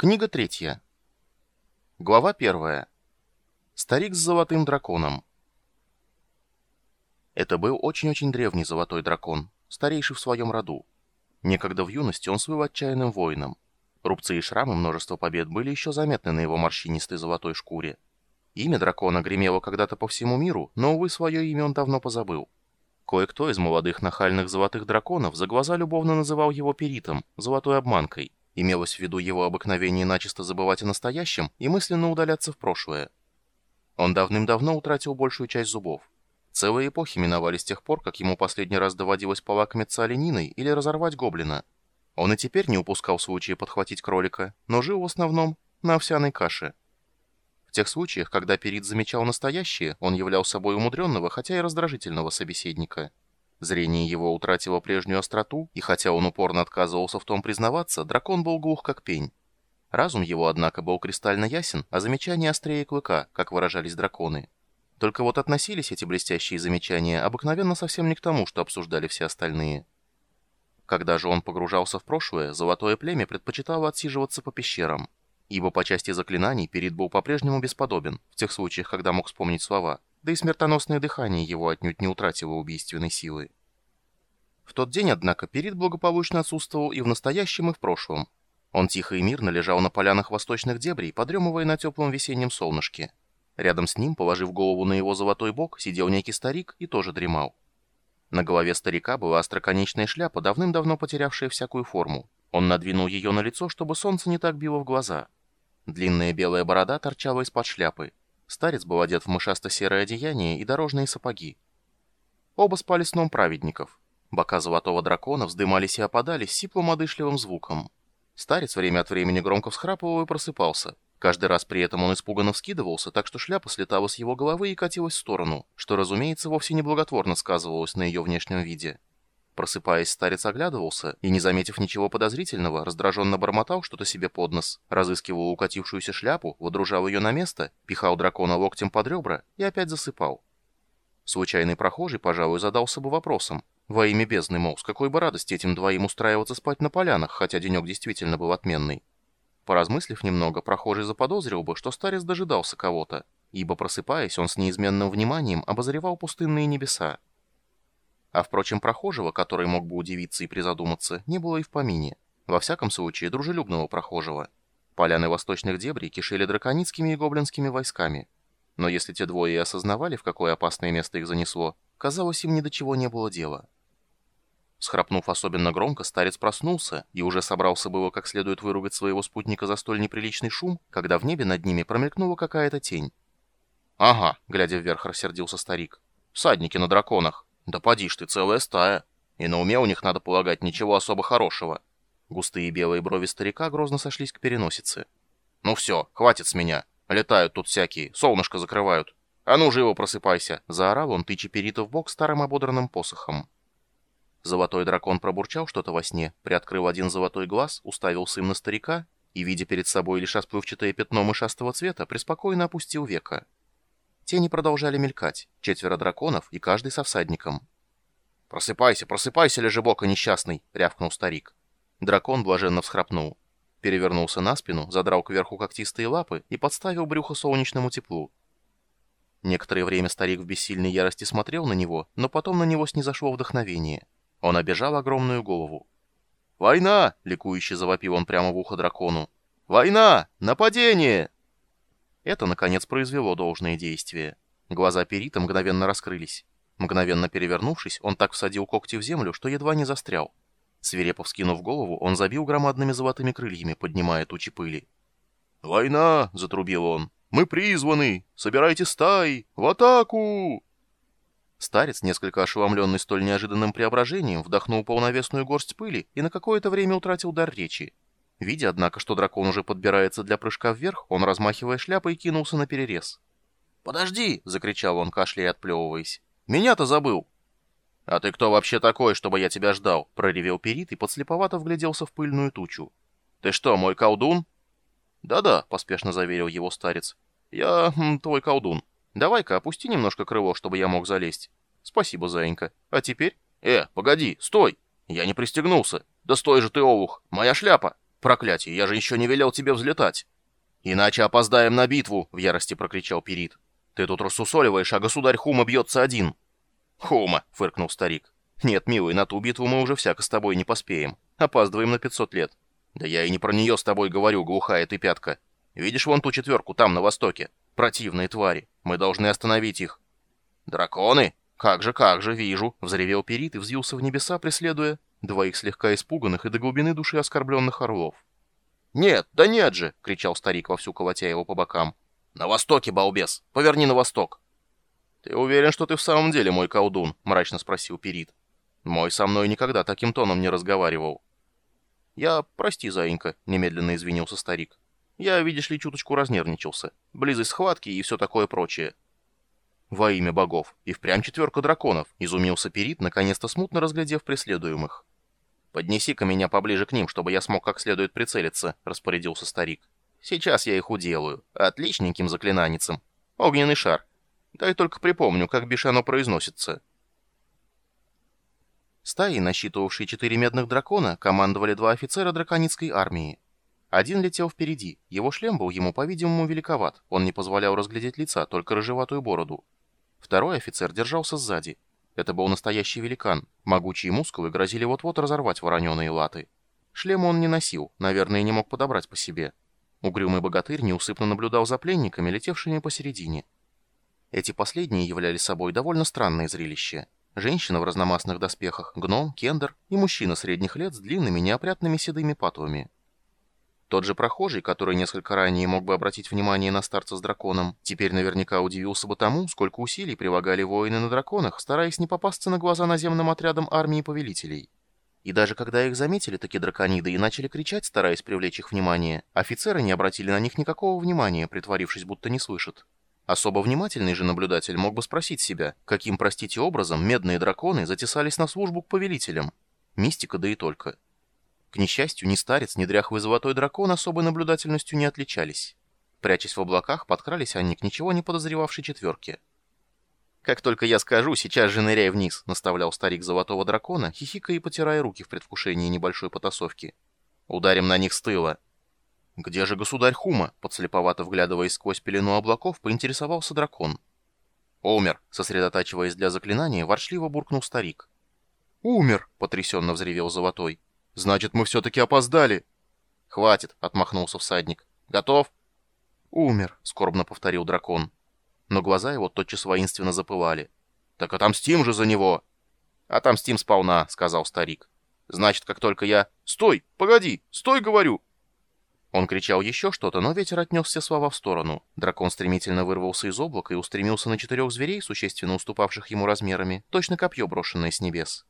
Книга третья. Глава первая. Старик с золотым драконом. Это был очень-очень древний золотой дракон, старейший в своем роду. Некогда в юности он свыл отчаянным воином. Рубцы и шрамы множество побед были еще заметны на его морщинистой золотой шкуре. Имя дракона гремело когда-то по всему миру, но, увы, свое имя он давно позабыл. Кое-кто из молодых нахальных золотых драконов за глаза любовно называл его перитом, золотой обманкой. Имелось в виду его обыкновение начисто забывать о настоящем и мысленно удаляться в прошлое. Он давным-давно утратил большую часть зубов. Целые эпохи миновали с тех пор, как ему последний раз доводилось полакомиться олениной или разорвать гоблина. Он и теперь не упускал случая подхватить кролика, но жил в основном на овсяной каше. В тех случаях, когда Перит замечал настоящее, он являл собой умудренного, хотя и раздражительного собеседника – Зрение его утратило прежнюю остроту, и хотя он упорно отказывался в том признаваться, дракон был глух как пень. Разум его, однако, был кристально ясен, а замечания острее клыка, как выражались драконы. Только вот относились эти блестящие замечания обыкновенно совсем не к тому, что обсуждали все остальные. Когда же он погружался в прошлое, золотое племя предпочитало отсиживаться по пещерам, ибо по части заклинаний Перид был по-прежнему бесподобен, в тех случаях, когда мог вспомнить слова – да и смертоносное дыхание его отнюдь не утратило убийственной силы. В тот день, однако, Перид благополучно отсутствовал и в настоящем, и в прошлом. Он тихо и мирно лежал на полянах восточных дебрей, подремывая на теплом весеннем солнышке. Рядом с ним, положив голову на его золотой бок, сидел некий старик и тоже дремал. На голове старика была остроконечная шляпа, давным-давно потерявшая всякую форму. Он надвинул ее на лицо, чтобы солнце не так било в глаза. Длинная белая борода торчала из-под шляпы. Старец был одет в мышасто-серое одеяние и дорожные сапоги. Оба спали сном праведников. Бока золотого дракона вздымались и опадали с сипло-одышливым звуком. Старец время от времени громко всхрапывал и просыпался. Каждый раз при этом он испуганно вскидывался, так что шляпа слетала с его головы и катилась в сторону, что, разумеется, вовсе неблаготворно сказывалось на ее внешнем виде. Просыпаясь, старец оглядывался и, не заметив ничего подозрительного, раздраженно бормотал что-то себе под нос, разыскивал укатившуюся шляпу, водружал ее на место, пихал дракона локтем под ребра и опять засыпал. Случайный прохожий, пожалуй, задался бы вопросом. Во имя бездны, мол, с какой бы радости этим двоим устраиваться спать на полянах, хотя денек действительно был отменный. Поразмыслив немного, прохожий заподозрил бы, что старец дожидался кого-то, ибо, просыпаясь, он с неизменным вниманием обозревал пустынные небеса. А впрочем, прохожего, который мог бы удивиться и призадуматься, не было и в помине. Во всяком случае, дружелюбного прохожего. Поляны восточных дебрей кишели драконицкими и гоблинскими войсками. Но если те двое и осознавали, в какое опасное место их занесло, казалось, им ни до чего не было дела. Схрапнув особенно громко, старец проснулся и уже собрался было как следует выругать своего спутника за столь неприличный шум, когда в небе над ними промелькнула какая-то тень. «Ага», — глядя вверх, рассердился старик. «Всадники на драконах». Да поди ж ты, целая стая. И на уме у них, надо полагать, ничего особо хорошего. Густые белые брови старика грозно сошлись к переносице. «Ну все, хватит с меня. Летают тут всякие, солнышко закрывают. А ну, живо просыпайся!» Заорал он, тыча Перита в бок старым ободранным посохом. Золотой дракон пробурчал что-то во сне, приоткрыл один золотой глаз, уставился им на старика и, видя перед собой лишь расплывчатое пятно мышастого цвета, преспокойно опустил века. Тени продолжали мелькать, четверо драконов и каждый со всадником. «Просыпайся, просыпайся, лежебока несчастный!» — рявкнул старик. Дракон блаженно всхрапнул. Перевернулся на спину, задрал кверху когтистые лапы и подставил брюхо солнечному теплу. Некоторое время старик в бессильной ярости смотрел на него, но потом на него снизошло вдохновение. Он обежал огромную голову. «Война!» — ликующе завопил он прямо в ухо дракону. «Война! Нападение!» Это, наконец, произвело должное действие. Глаза Перита мгновенно раскрылись. Мгновенно перевернувшись, он так всадил когти в землю, что едва не застрял. Свирепо вскинув голову, он забил громадными золотыми крыльями, поднимая тучи пыли. «Война!» — затрубил он. «Мы призваны! Собирайте стаи! В атаку!» Старец, несколько ошеломленный столь неожиданным преображением, вдохнул полновесную горсть пыли и на какое-то время утратил дар речи. Видя, однако, что дракон уже подбирается для прыжка вверх, он, размахивая шляпой, кинулся на перерез. «Подожди!» — закричал он, кашляя и отплевываясь. «Меня-то забыл!» «А ты кто вообще такой, чтобы я тебя ждал?» — проревел Перит и подслеповато вгляделся в пыльную тучу. «Ты что, мой колдун?» «Да-да», — поспешно заверил его старец. «Я м, твой колдун. Давай-ка опусти немножко крыло, чтобы я мог залезть. Спасибо, заинька. А теперь...» «Э, погоди, стой! Я не пристегнулся. Да стой же ты, олух! Моя шляпа!» Проклятие, я же еще не велел тебе взлетать!» «Иначе опоздаем на битву!» — в ярости прокричал Перит. «Ты тут рассусоливаешь, а государь Хума бьется один!» «Хума!» — фыркнул старик. «Нет, милый, на ту битву мы уже всяко с тобой не поспеем. Опаздываем на 500 лет. Да я и не про нее с тобой говорю, глухая ты пятка. Видишь вон ту четверку, там, на востоке? Противные твари. Мы должны остановить их». «Драконы? Как же, как же, вижу!» — взревел Перит и взвился в небеса, преследуя двоих слегка испуганных и до глубины души оскорбленных орлов. «Нет, да нет же!» — кричал старик, вовсю колотя его по бокам. «На востоке, балбес! Поверни на восток!» «Ты уверен, что ты в самом деле мой колдун?» — мрачно спросил Перит. «Мой со мной никогда таким тоном не разговаривал». «Я... Прости, заинька», — немедленно извинился старик. «Я, видишь ли, чуточку разнервничался. Близость схватки и все такое прочее». «Во имя богов! И впрямь четверка драконов!» — изумился Перит, наконец-то смутно разглядев преследуемых. «Поднеси-ка меня поближе к ним, чтобы я смог как следует прицелиться», — распорядился старик. «Сейчас я их уделаю. Отличненьким заклинаницем. Огненный шар. Дай только припомню, как бишь оно произносится». Стаи, насчитывавшие четыре медных дракона, командовали два офицера драконицкой армии. Один летел впереди. Его шлем был ему, по-видимому, великоват. Он не позволял разглядеть лица, только рыжеватую бороду. Второй офицер держался сзади. Это был настоящий великан. Могучие мускулы грозили вот-вот разорвать вороненые латы. Шлема он не носил, наверное, не мог подобрать по себе. Угрюмый богатырь неусыпно наблюдал за пленниками, летевшими посередине. Эти последние являли собой довольно странное зрелище. Женщина в разномастных доспехах, гном, кендер и мужчина средних лет с длинными неопрятными седыми патовыми. Тот же прохожий, который несколько ранее мог бы обратить внимание на старца с драконом, теперь наверняка удивился бы тому, сколько усилий прилагали воины на драконах, стараясь не попасться на глаза наземным отрядам армии повелителей. И даже когда их заметили такие дракониды и начали кричать, стараясь привлечь их внимание, офицеры не обратили на них никакого внимания, притворившись, будто не слышат. Особо внимательный же наблюдатель мог бы спросить себя, каким, простите, образом медные драконы затесались на службу к повелителям. Мистика да и только. К несчастью, ни старец, ни дряхлый золотой дракон особой наблюдательностью не отличались. Прячась в облаках, подкрались они к ничего не подозревавшей четверке. «Как только я скажу, сейчас же ныряй вниз», — наставлял старик золотого дракона, хихикая и потирая руки в предвкушении небольшой потасовки. «Ударим на них с тыла». «Где же государь Хума?» — подслеповато вглядываясь сквозь пелену облаков, поинтересовался дракон. «Умер», — сосредотачиваясь для заклинания, ворчливо буркнул старик. «Умер!» — потрясенно взревел золотой. Значит, мы все-таки опоздали. Хватит, отмахнулся всадник. Готов? Умер, скорбно повторил дракон. Но глаза его тотчас воинственно запылали. Так отомстим же за него. Отомстим сполна, сказал старик. Значит, как только я... Стой! Погоди! Стой, говорю! Он кричал еще что-то, но ветер отнес все слова в сторону. Дракон стремительно вырвался из облака и устремился на четырех зверей, существенно уступавших ему размерами, точно копье, брошенное с небес.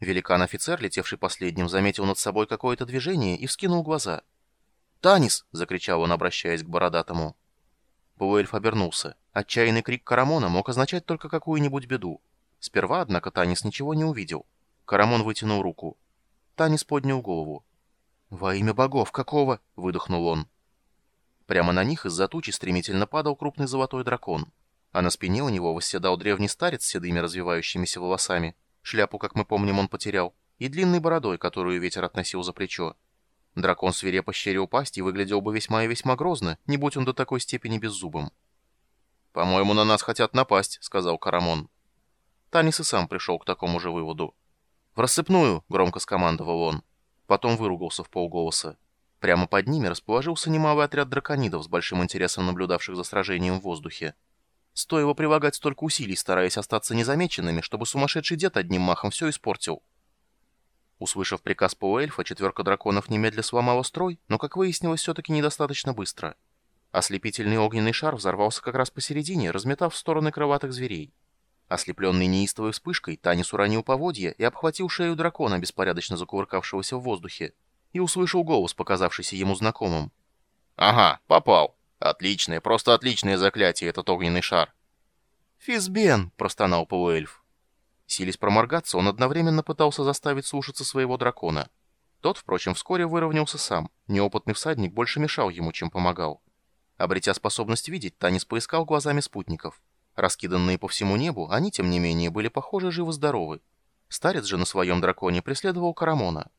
Великан-офицер, летевший последним, заметил над собой какое-то движение и вскинул глаза. «Танис!» — закричал он, обращаясь к бородатому. Полуэльф обернулся. Отчаянный крик Карамона мог означать только какую-нибудь беду. Сперва, однако, Танис ничего не увидел. Карамон вытянул руку. Танис поднял голову. «Во имя богов, какого?» — выдохнул он. Прямо на них из-за тучи стремительно падал крупный золотой дракон. А на спине у него восседал древний старец с седыми развивающимися волосами, Шляпу, как мы помним, он потерял. И длинной бородой, которую ветер относил за плечо. Дракон свирепо щерил пасть и выглядел бы весьма и весьма грозно, не будь он до такой степени беззубым. «По-моему, на нас хотят напасть», — сказал Карамон. Танис и сам пришел к такому же выводу. «В рассыпную!» — громко скомандовал он. Потом выругался в полголоса. Прямо под ними расположился немалый отряд драконидов с большим интересом наблюдавших за сражением в воздухе. Стоило прилагать столько усилий, стараясь остаться незамеченными, чтобы сумасшедший дед одним махом все испортил. Услышав приказ полуэльфа, четверка драконов немедля сломала строй, но, как выяснилось, все-таки недостаточно быстро. Ослепительный огненный шар взорвался как раз посередине, разметав в стороны крылатых зверей. Ослепленный неистовой вспышкой, Танис уронил поводья и обхватил шею дракона, беспорядочно закувыркавшегося в воздухе, и услышал голос, показавшийся ему знакомым. «Ага, попал!» Отличное, просто отличное заклятие этот огненный шар. «Физбен!» — простонал полуэльф. Сились проморгаться, он одновременно пытался заставить слушаться своего дракона. Тот, впрочем, вскоре выровнялся сам. Неопытный всадник больше мешал ему, чем помогал. Обретя способность видеть, Танис поискал глазами спутников. Раскиданные по всему небу, они, тем не менее, были похожи живы-здоровы. Старец же на своем драконе преследовал Карамона.